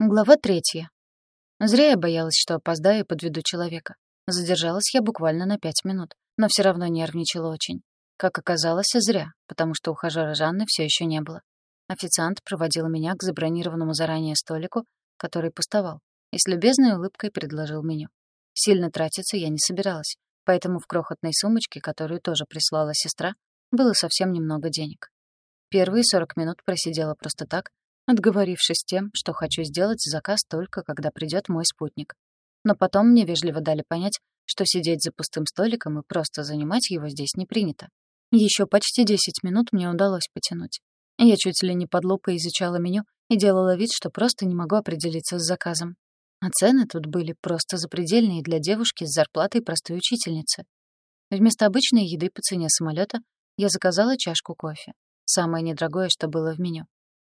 Глава третья. Зря я боялась, что опоздаю и подведу человека. Задержалась я буквально на пять минут, но все равно нервничала очень. Как оказалось, зря, потому что ухажера Жанны все еще не было. Официант проводил меня к забронированному заранее столику, который пустовал, и с любезной улыбкой предложил меню. Сильно тратиться я не собиралась, поэтому в крохотной сумочке, которую тоже прислала сестра, было совсем немного денег. Первые 40 минут просидела просто так, отговорившись тем, что хочу сделать заказ только когда придет мой спутник. Но потом мне вежливо дали понять, что сидеть за пустым столиком и просто занимать его здесь не принято. Еще почти 10 минут мне удалось потянуть. Я чуть ли не под лупой изучала меню и делала вид, что просто не могу определиться с заказом. А цены тут были просто запредельные для девушки с зарплатой простой учительницы. Вместо обычной еды по цене самолета я заказала чашку кофе. Самое недорогое, что было в меню.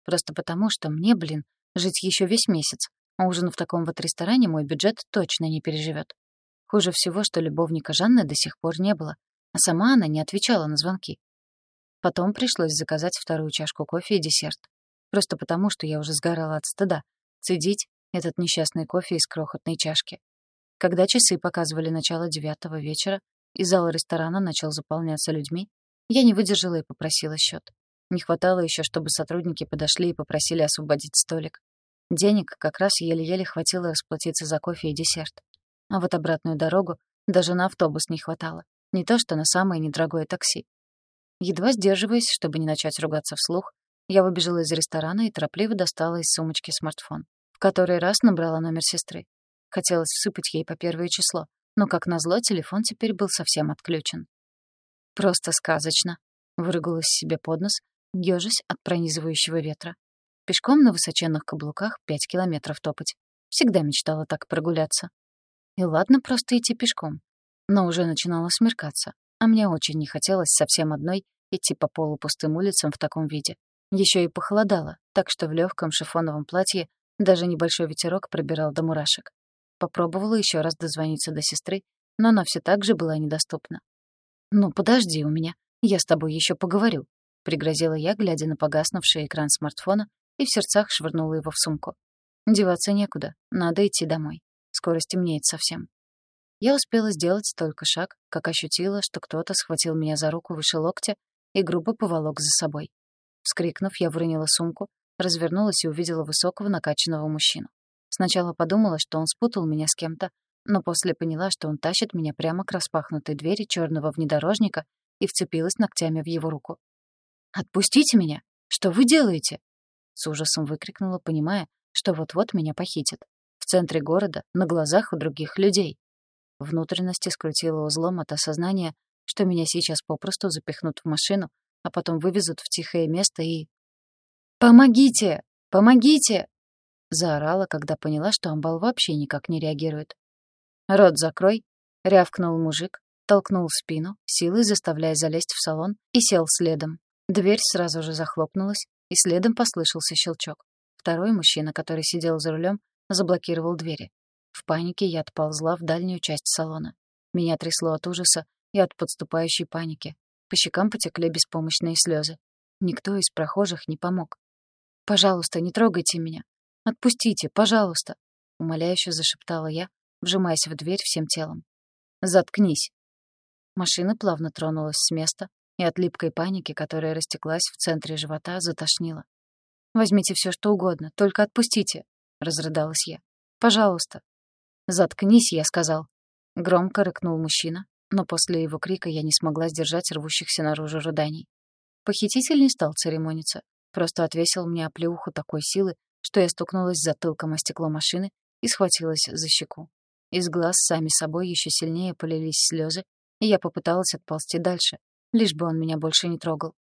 Просто потому, что мне, блин, жить еще весь месяц, а ужин в таком вот ресторане мой бюджет точно не переживет. Хуже всего, что любовника Жанны до сих пор не было, а сама она не отвечала на звонки. Потом пришлось заказать вторую чашку кофе и десерт. Просто потому, что я уже сгорала от стыда. Цедить этот несчастный кофе из крохотной чашки. Когда часы показывали начало девятого вечера, и зал ресторана начал заполняться людьми, я не выдержала и попросила счет. Не хватало еще, чтобы сотрудники подошли и попросили освободить столик. Денег как раз еле-еле хватило расплатиться за кофе и десерт. А вот обратную дорогу даже на автобус не хватало. Не то что на самое недорогое такси. Едва сдерживаясь, чтобы не начать ругаться вслух, я выбежала из ресторана и торопливо достала из сумочки смартфон. В который раз набрала номер сестры. Хотелось всыпать ей по первое число, но, как назло, телефон теперь был совсем отключен. «Просто сказочно», — выругалась себе под нос, ёжась от пронизывающего ветра. Пешком на высоченных каблуках пять километров топать. Всегда мечтала так прогуляться. И ладно просто идти пешком. Но уже начинало смеркаться, а мне очень не хотелось совсем одной идти по полупустым улицам в таком виде. Еще и похолодало, так что в легком шифоновом платье даже небольшой ветерок пробирал до мурашек. Попробовала еще раз дозвониться до сестры, но она все так же была недоступна. «Ну, подожди у меня, я с тобой еще поговорю», пригрозила я, глядя на погаснувший экран смартфона, и в сердцах швырнула его в сумку. Деваться некуда, надо идти домой. Скоро стемнеет совсем. Я успела сделать только шаг, как ощутила, что кто-то схватил меня за руку выше локтя и грубо поволок за собой. Вскрикнув, я выронила сумку, развернулась и увидела высокого накачанного мужчину. Сначала подумала, что он спутал меня с кем-то, но после поняла, что он тащит меня прямо к распахнутой двери черного внедорожника и вцепилась ногтями в его руку. «Отпустите меня! Что вы делаете?» С ужасом выкрикнула, понимая, что вот-вот меня похитят. В центре города, на глазах у других людей. Внутренности скрутило узлом от осознания, что меня сейчас попросту запихнут в машину, а потом вывезут в тихое место и... «Помогите! Помогите!» Заорала, когда поняла, что амбал вообще никак не реагирует. «Рот закрой!» — рявкнул мужик, толкнул в спину, силой заставляя залезть в салон, и сел следом. Дверь сразу же захлопнулась, и следом послышался щелчок. Второй мужчина, который сидел за рулем, заблокировал двери. В панике я отползла в дальнюю часть салона. Меня трясло от ужаса и от подступающей паники. По щекам потекли беспомощные слезы. Никто из прохожих не помог. «Пожалуйста, не трогайте меня. Отпустите, пожалуйста!» — умоляюще зашептала я, вжимаясь в дверь всем телом. «Заткнись!» Машина плавно тронулась с места, и от липкой паники, которая растеклась в центре живота, затошнило. «Возьмите все, что угодно, только отпустите», — разрыдалась я. «Пожалуйста». «Заткнись», — я сказал. Громко рыкнул мужчина, но после его крика я не смогла сдержать рвущихся наружу рыданий. Похититель не стал церемониться, просто отвесил мне оплеуху такой силы, что я стукнулась затылком о стекло машины и схватилась за щеку. Из глаз сами собой еще сильнее полились слезы, и я попыталась отползти дальше, лишь бы он меня больше не трогал.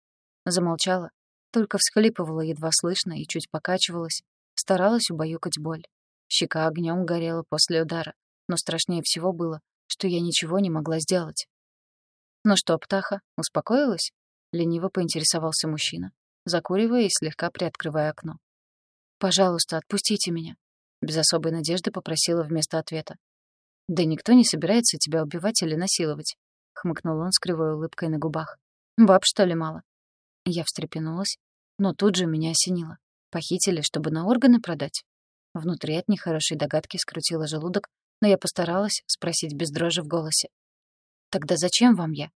Замолчала, только всхлипывала едва слышно и чуть покачивалась, старалась убаюкать боль. Щека огнем горела после удара, но страшнее всего было, что я ничего не могла сделать. «Ну что, птаха, успокоилась?» — лениво поинтересовался мужчина, закуривая и слегка приоткрывая окно. «Пожалуйста, отпустите меня», — без особой надежды попросила вместо ответа. «Да никто не собирается тебя убивать или насиловать хмыкнул он с кривой улыбкой на губах. «Баб, что ли, мало?» Я встрепенулась, но тут же меня осенило. Похитили, чтобы на органы продать. Внутри от нехорошей догадки скрутила желудок, но я постаралась спросить без дрожи в голосе. «Тогда зачем вам я?»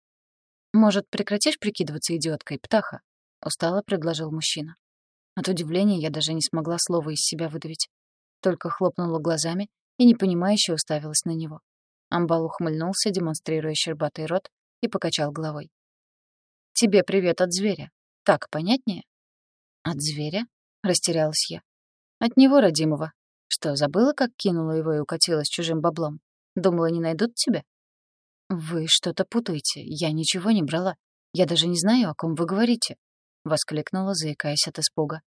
«Может, прекратишь прикидываться идиоткой, птаха?» — устало предложил мужчина. От удивления я даже не смогла слова из себя выдавить. Только хлопнула глазами и непонимающе уставилась на него. Амбал ухмыльнулся, демонстрируя щербатый рот, и покачал головой. «Тебе привет от зверя. Так понятнее?» «От зверя?» — растерялась я. «От него, родимого. Что, забыла, как кинула его и укатила с чужим баблом? Думала, не найдут тебя?» «Вы что-то путаете. Я ничего не брала. Я даже не знаю, о ком вы говорите», — воскликнула, заикаясь от испуга.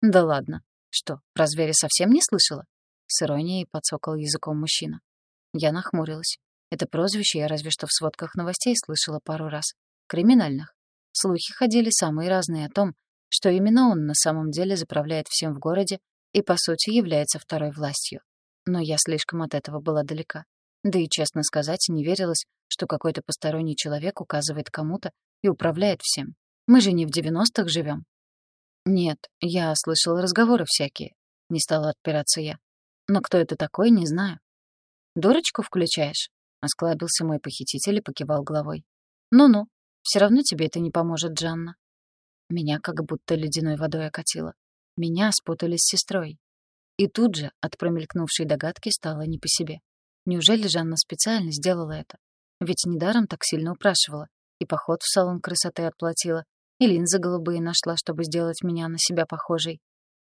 «Да ладно. Что, про зверя совсем не слышала?» С иронией подсокал языком мужчина. Я нахмурилась. Это прозвище я разве что в сводках новостей слышала пару раз. Криминальных. Слухи ходили самые разные о том, что именно он на самом деле заправляет всем в городе и, по сути, является второй властью. Но я слишком от этого была далека. Да и, честно сказать, не верилось, что какой-то посторонний человек указывает кому-то и управляет всем. Мы же не в девяностых живем. «Нет, я слышала разговоры всякие», — не стала отпираться я. «Но кто это такой, не знаю». «Дурочку включаешь?» — осклабился мой похититель и покивал головой. «Ну-ну, все равно тебе это не поможет, Джанна». Меня как будто ледяной водой окатило. Меня спутали с сестрой. И тут же от промелькнувшей догадки стало не по себе. Неужели Жанна специально сделала это? Ведь недаром так сильно упрашивала. И поход в салон красоты отплатила, и линзы голубые нашла, чтобы сделать меня на себя похожей.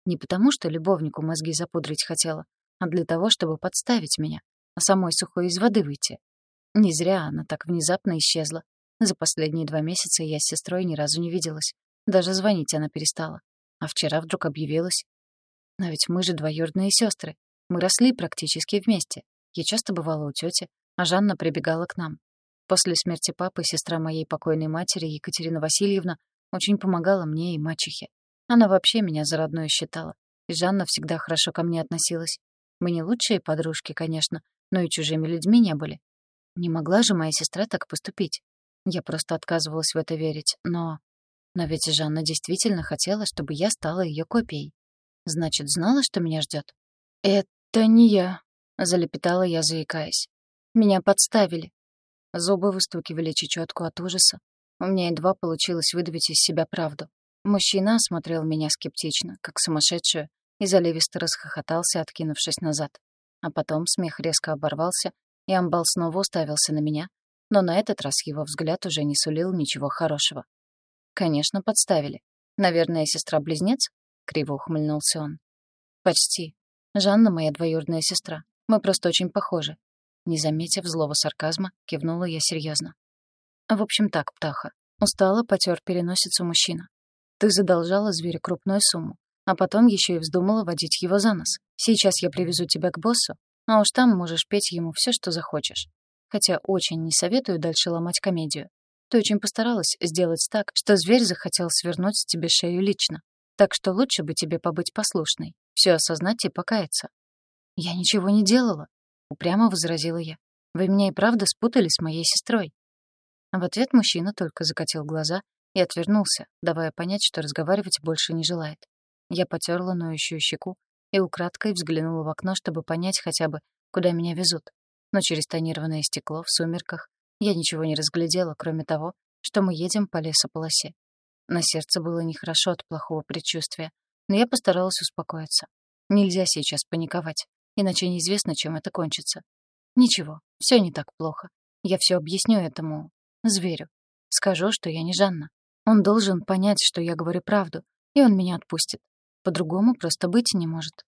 Не потому, что любовнику мозги запудрить хотела, а для того, чтобы подставить меня, а самой сухой из воды выйти. Не зря она так внезапно исчезла. За последние два месяца я с сестрой ни разу не виделась. Даже звонить она перестала. А вчера вдруг объявилась. Но ведь мы же двоюродные сестры. Мы росли практически вместе. Я часто бывала у тети, а Жанна прибегала к нам. После смерти папы сестра моей покойной матери, Екатерина Васильевна, очень помогала мне и мачехе. Она вообще меня за родную считала. И Жанна всегда хорошо ко мне относилась. Мы не лучшие подружки, конечно, но и чужими людьми не были. Не могла же моя сестра так поступить. Я просто отказывалась в это верить, но... Но ведь Жанна действительно хотела, чтобы я стала ее копией. Значит, знала, что меня ждет. «Это не я», — залепетала я, заикаясь. «Меня подставили». Зубы выстукивали чечетку от ужаса, у меня едва получилось выдавить из себя правду. Мужчина осмотрел меня скептично, как сумасшедшую, и заливисто расхохотался, откинувшись назад. А потом смех резко оборвался, и амбал снова уставился на меня, но на этот раз его взгляд уже не сулил ничего хорошего. «Конечно, подставили. Наверное, сестра-близнец?» — криво ухмыльнулся он. «Почти. Жанна моя двоюродная сестра. Мы просто очень похожи». Не заметив злого сарказма, кивнула я серьезно. В общем так, птаха. Устала, потер переносицу мужчина. Ты задолжала зверю крупную сумму, а потом еще и вздумала водить его за нос. Сейчас я привезу тебя к боссу, а уж там можешь петь ему все, что захочешь. Хотя очень не советую дальше ломать комедию. Ты очень постаралась сделать так, что зверь захотел свернуть тебе шею лично. Так что лучше бы тебе побыть послушной, все осознать и покаяться. Я ничего не делала, упрямо возразила я. Вы меня и правда спутали с моей сестрой. В ответ мужчина только закатил глаза и отвернулся, давая понять, что разговаривать больше не желает. Я потерла ноющую щеку и украдкой взглянула в окно, чтобы понять хотя бы, куда меня везут. Но через тонированное стекло в сумерках я ничего не разглядела, кроме того, что мы едем по лесополосе. На сердце было нехорошо от плохого предчувствия, но я постаралась успокоиться. Нельзя сейчас паниковать, иначе неизвестно, чем это кончится. Ничего, все не так плохо. Я все объясню этому Зверю. Скажу, что я не Жанна. Он должен понять, что я говорю правду, и он меня отпустит. По-другому просто быть не может.